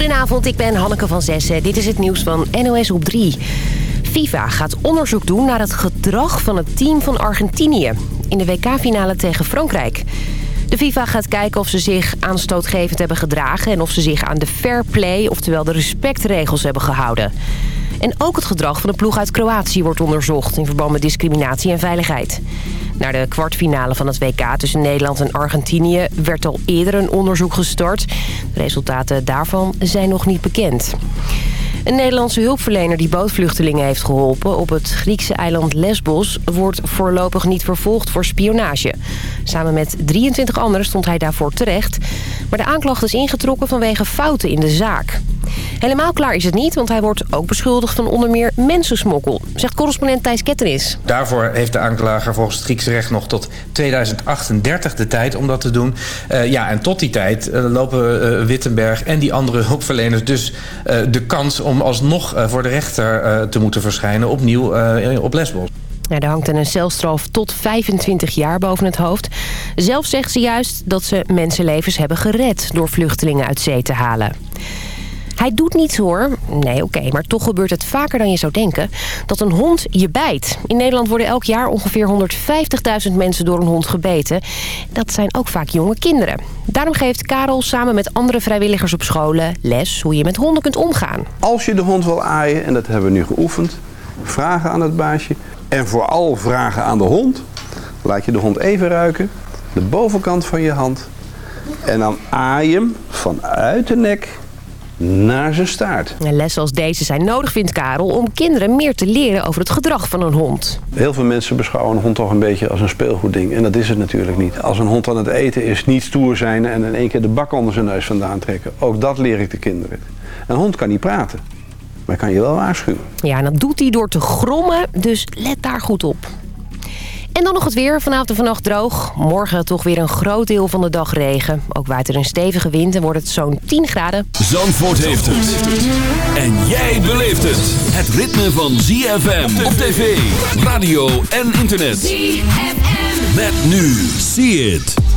Goedenavond, ik ben Hanneke van Zessen. Dit is het nieuws van NOS op 3. FIFA gaat onderzoek doen naar het gedrag van het team van Argentinië... in de WK-finale tegen Frankrijk. De FIFA gaat kijken of ze zich aanstootgevend hebben gedragen... en of ze zich aan de fair play, oftewel de respectregels, hebben gehouden. En ook het gedrag van de ploeg uit Kroatië wordt onderzocht... in verband met discriminatie en veiligheid. Naar de kwartfinale van het WK tussen Nederland en Argentinië... werd al eerder een onderzoek gestart. De resultaten daarvan zijn nog niet bekend. Een Nederlandse hulpverlener die bootvluchtelingen heeft geholpen op het Griekse eiland Lesbos wordt voorlopig niet vervolgd voor spionage. Samen met 23 anderen stond hij daarvoor terecht. Maar de aanklacht is ingetrokken vanwege fouten in de zaak. Helemaal klaar is het niet, want hij wordt ook beschuldigd van onder meer mensensmokkel, zegt correspondent Thijs Ketteris. Daarvoor heeft de aanklager volgens het Griekse recht nog tot 2038 de tijd om dat te doen. Uh, ja, en tot die tijd uh, lopen uh, Wittenberg en die andere hulpverleners dus de kans om alsnog voor de rechter te moeten verschijnen opnieuw op Lesbos. Ja, er hangt een celstraf tot 25 jaar boven het hoofd. Zelf zegt ze juist dat ze mensenlevens hebben gered door vluchtelingen uit zee te halen. Hij doet niets hoor. Nee, oké, maar toch gebeurt het vaker dan je zou denken... dat een hond je bijt. In Nederland worden elk jaar ongeveer 150.000 mensen door een hond gebeten. Dat zijn ook vaak jonge kinderen. Daarom geeft Karel samen met andere vrijwilligers op scholen les... hoe je met honden kunt omgaan. Als je de hond wil aaien, en dat hebben we nu geoefend... vragen aan het baasje en vooral vragen aan de hond. Laat je de hond even ruiken. De bovenkant van je hand. En dan aai hem vanuit de nek naar zijn staart. lessen als deze zijn nodig, vindt Karel, om kinderen meer te leren over het gedrag van een hond. Heel veel mensen beschouwen een hond toch een beetje als een speelgoedding. En dat is het natuurlijk niet. Als een hond aan het eten is, niet stoer zijn en in één keer de bak onder zijn neus vandaan trekken. Ook dat leer ik de kinderen. Een hond kan niet praten, maar kan je wel waarschuwen. Ja, en dat doet hij door te grommen, dus let daar goed op. En dan nog het weer. Vanavond en vannacht droog. Morgen toch weer een groot deel van de dag regen. Ook waait er een stevige wind en wordt het zo'n 10 graden. Zandvoort heeft het. En jij beleeft het. Het ritme van ZFM op tv, radio en internet. ZFM. Met nu. See it.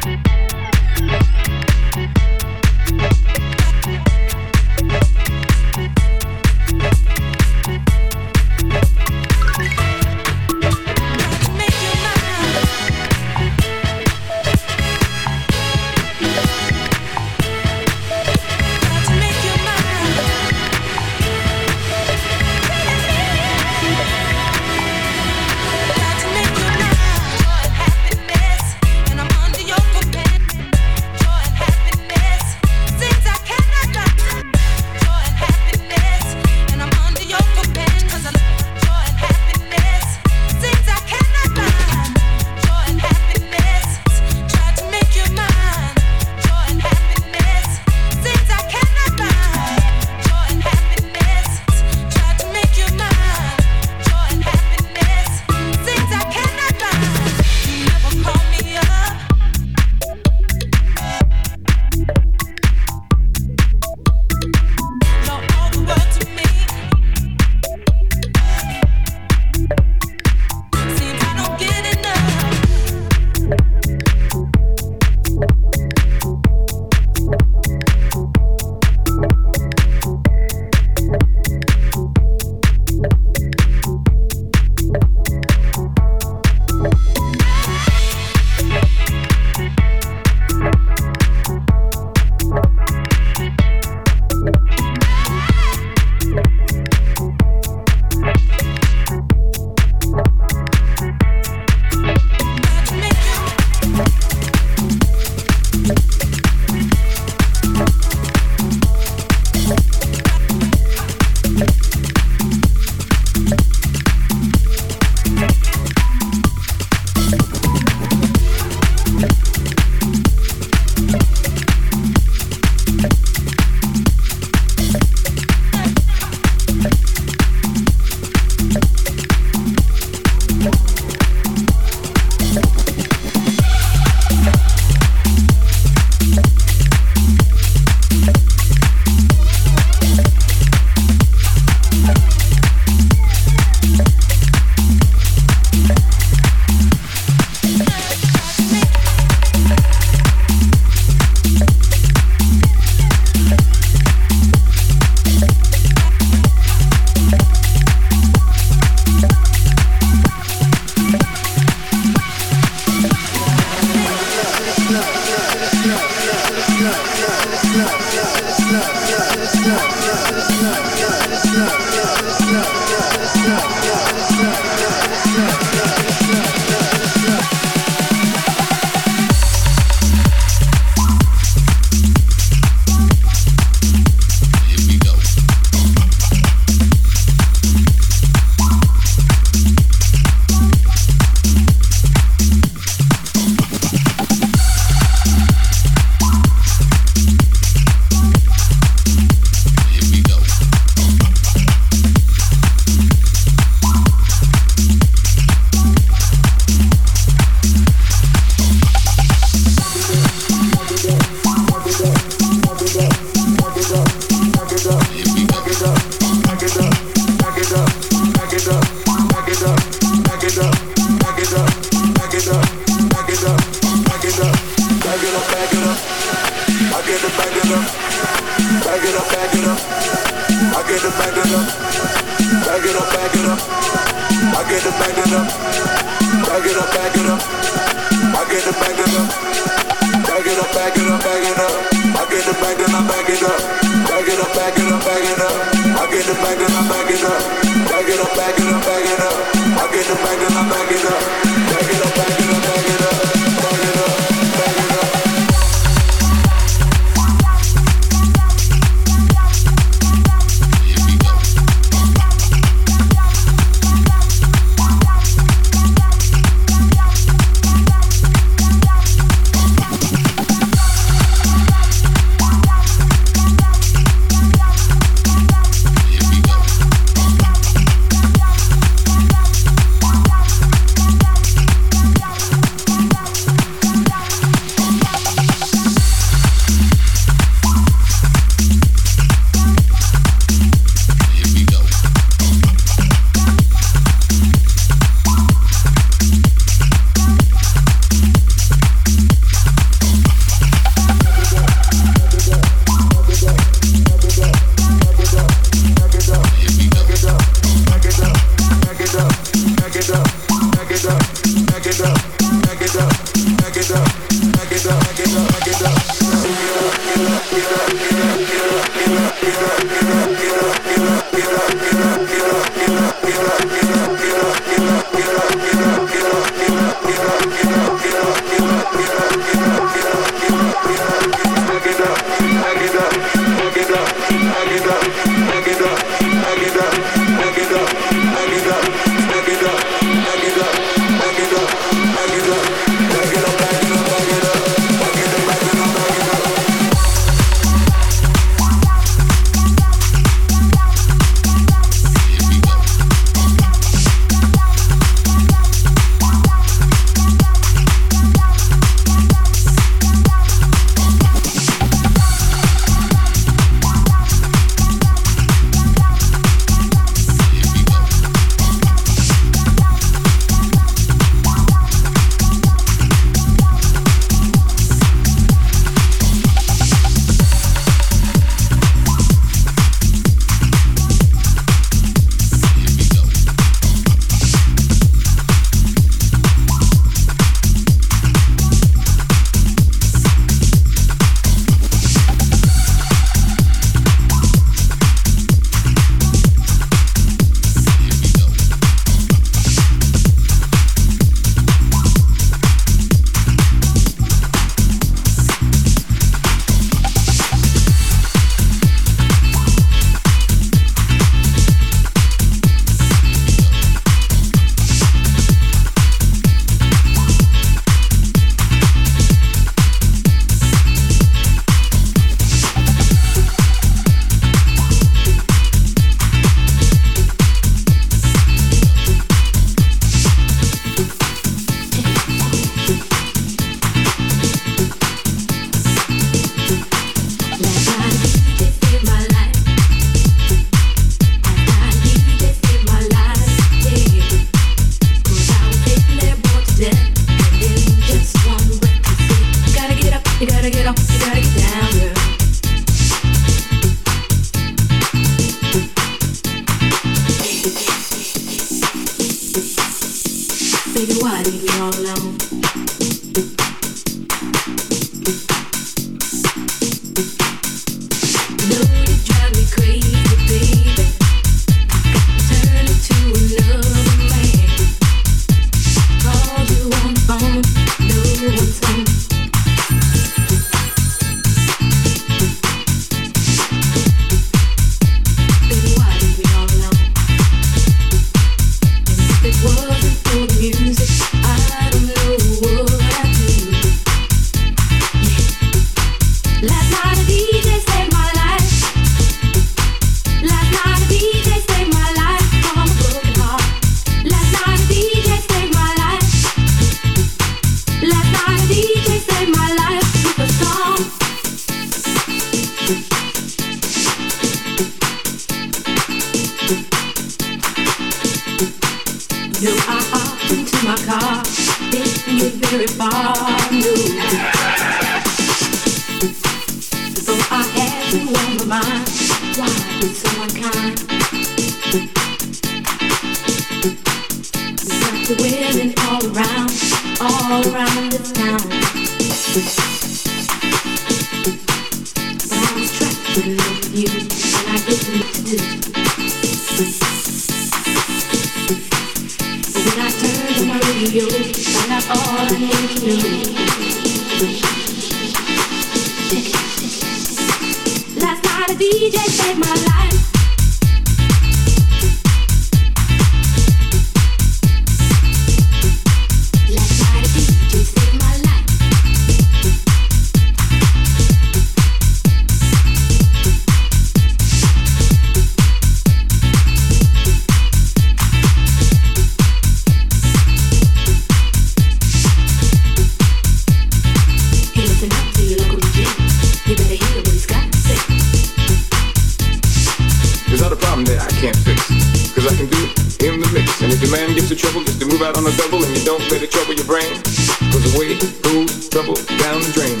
double down the drain.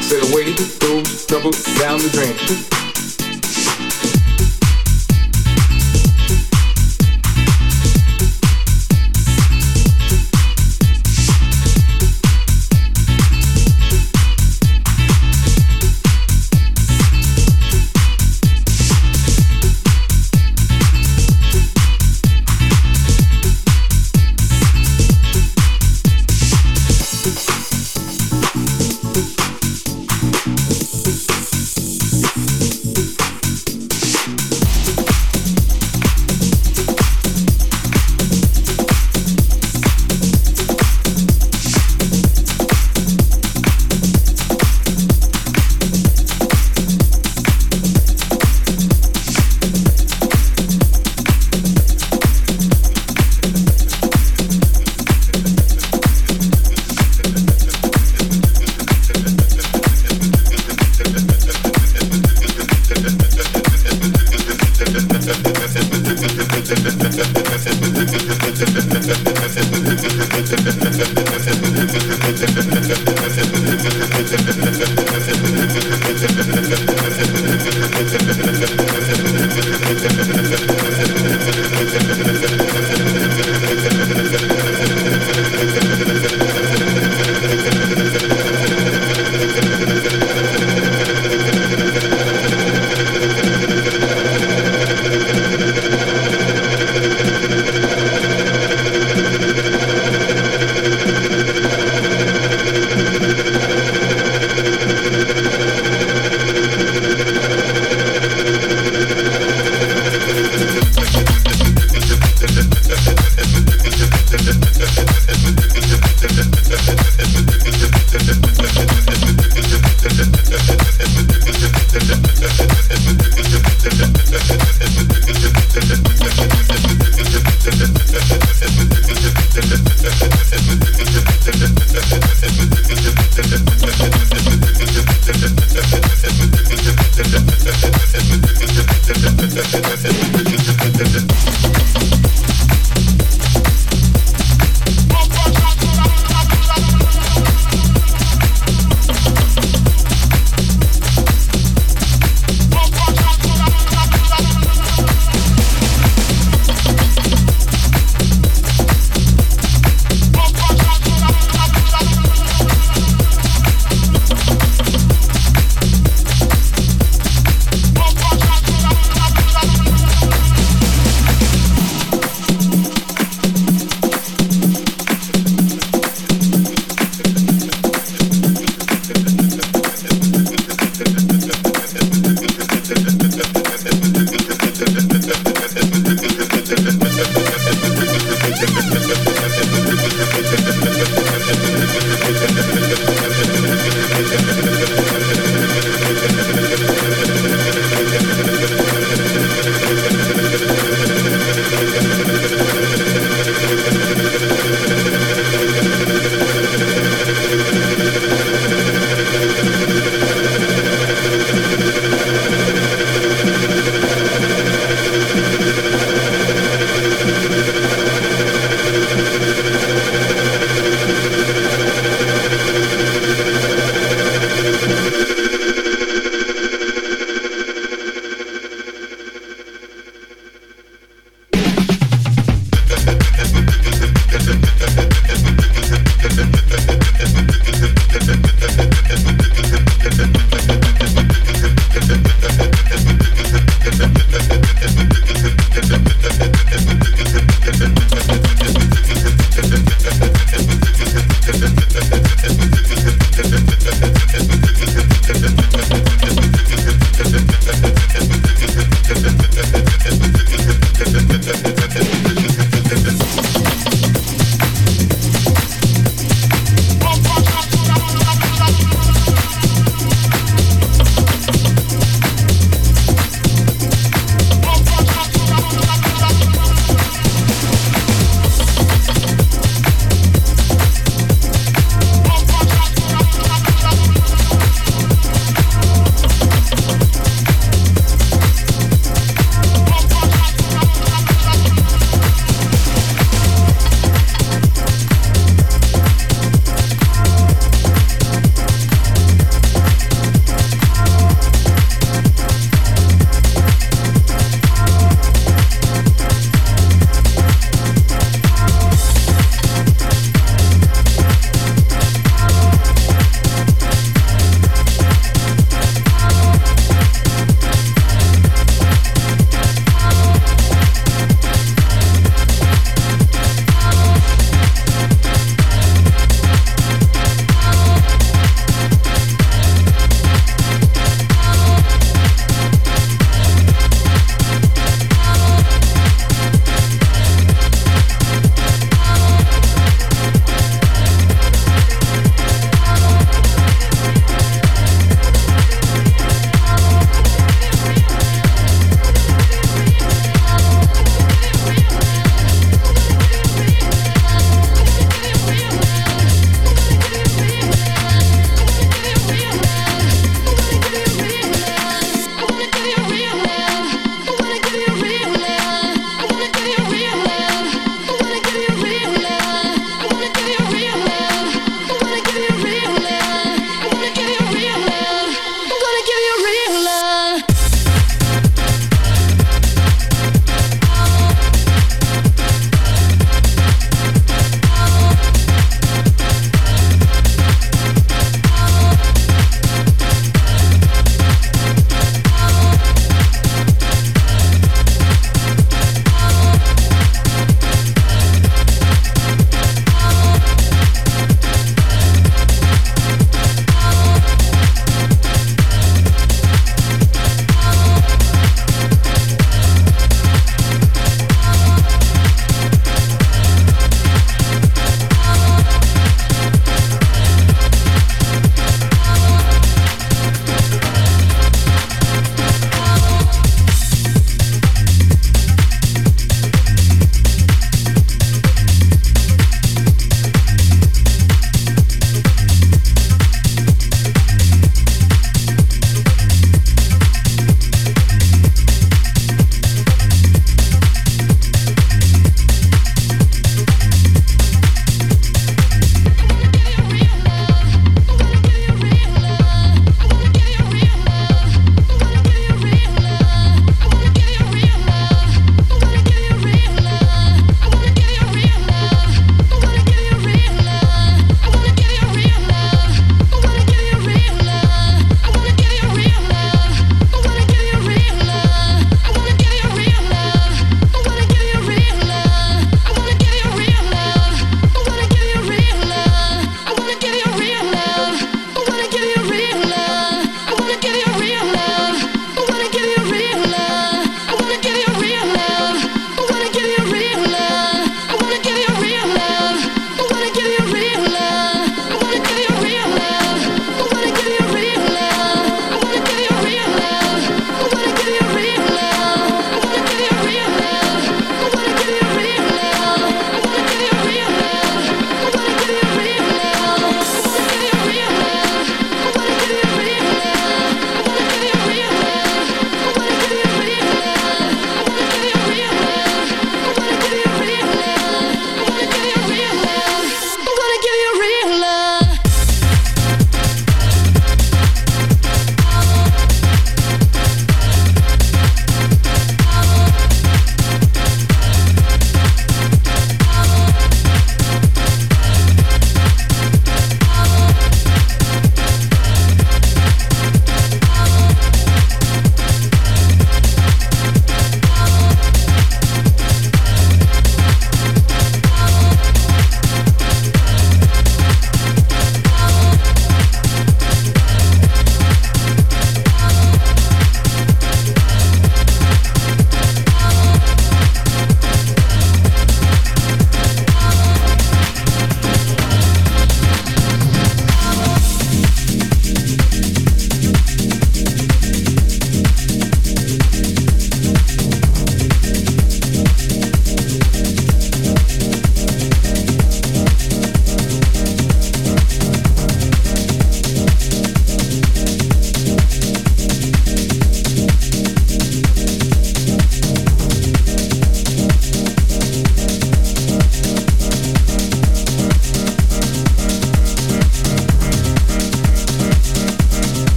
Said away goes double down the drain.